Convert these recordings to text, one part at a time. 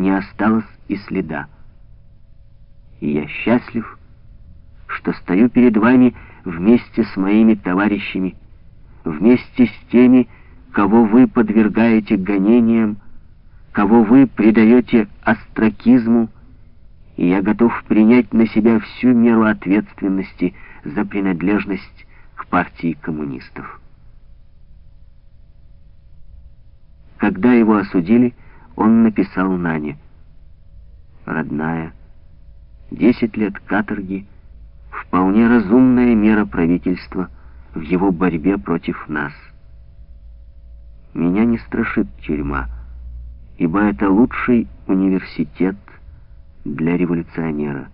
не осталось и следа. И я счастлив, что стою перед вами вместе с моими товарищами, вместе с теми, кого вы подвергаете гонениям, кого вы предаете остракизму, и я готов принять на себя всю меру ответственности за принадлежность к партии коммунистов. Когда его осудили, он написал Нане. «Родная, десять лет каторги — вполне разумная мера правительства в его борьбе против нас. Меня не страшит тюрьма, ибо это лучший университет для революционера.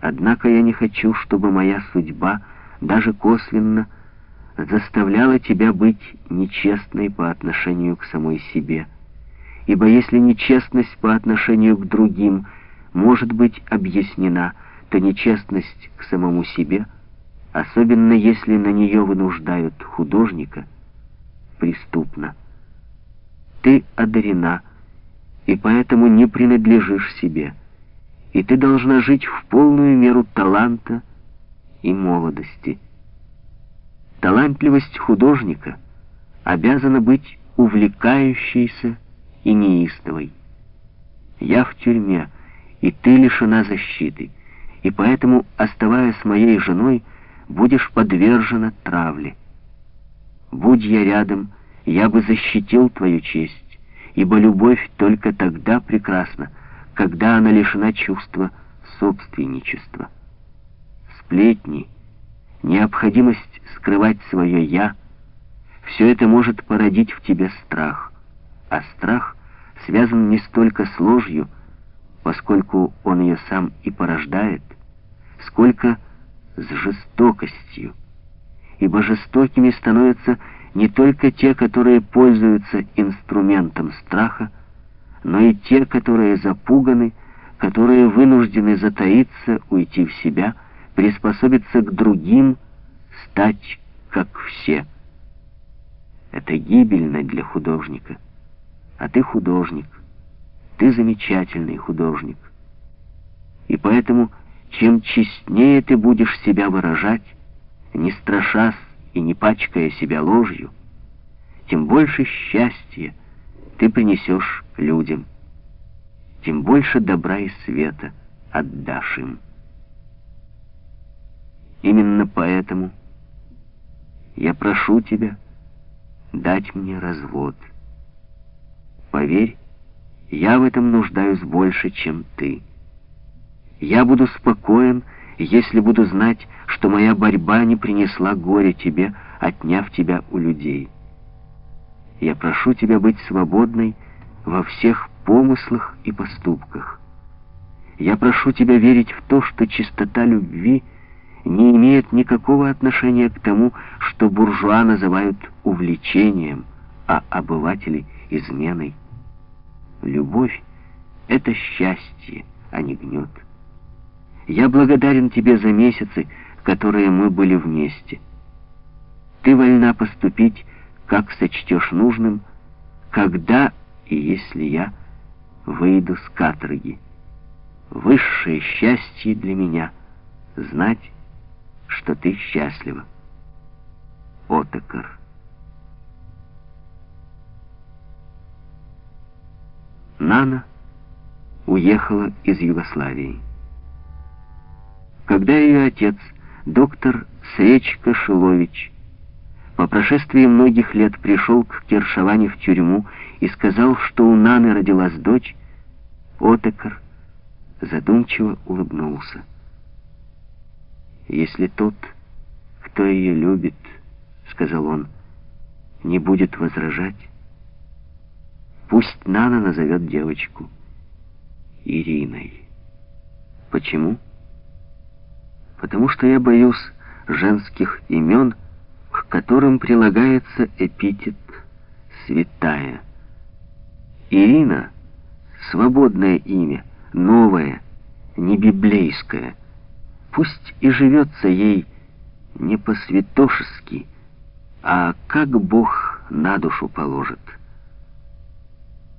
Однако я не хочу, чтобы моя судьба, даже косвенно, заставляла тебя быть нечестной по отношению к самой себе. Ибо если нечестность по отношению к другим может быть объяснена, то нечестность к самому себе, особенно если на нее вынуждают художника, преступна. Ты одарена, и поэтому не принадлежишь себе, и ты должна жить в полную меру таланта и молодости. Талантливость художника обязана быть увлекающейся и неистовой. Я в тюрьме, и ты лишена защиты, и поэтому, оставаясь моей женой, будешь подвержена травле. Будь я рядом, я бы защитил твою честь, ибо любовь только тогда прекрасна, когда она лишена чувства собственничества. Сплетни — необходимость скрывать свое «я», все это может породить в тебе страх. А страх связан не столько с ложью, поскольку он ее сам и порождает, сколько с жестокостью. Ибо жестокими становятся не только те, которые пользуются инструментом страха, но и те, которые запуганы, которые вынуждены затаиться, уйти в себя — приспособиться к другим, стать как все. Это гибельно для художника. А ты художник. Ты замечательный художник. И поэтому, чем честнее ты будешь себя выражать, не страшась и не пачкая себя ложью, тем больше счастья ты принесешь людям, тем больше добра и света отдашь им. Именно поэтому я прошу тебя дать мне развод. Поверь, я в этом нуждаюсь больше, чем ты. Я буду спокоен, если буду знать, что моя борьба не принесла горя тебе, отняв тебя у людей. Я прошу тебя быть свободной во всех помыслах и поступках. Я прошу тебя верить в то, что чистота любви — не имеет никакого отношения к тому, что буржуа называют увлечением, а обыватели — изменой. Любовь — это счастье, а не гнет. Я благодарен тебе за месяцы, которые мы были вместе. Ты вольна поступить, как сочтешь нужным, когда и если я выйду с каторги. Высшее счастье для меня — знать, что ты счастлива. Отекар. Нана уехала из Югославии. Когда ее отец, доктор Сречка Шилович, по прошествии многих лет пришел к Кершаване в тюрьму и сказал, что у Наны родилась дочь, Отекар задумчиво улыбнулся. «Если тот, кто ее любит, — сказал он, — не будет возражать, пусть Нана назовет девочку Ириной. Почему? Потому что я боюсь женских имен, к которым прилагается эпитет «святая». Ирина — свободное имя, новое, не библейское — Пусть и живется ей не по-святошески, а как Бог на душу положит».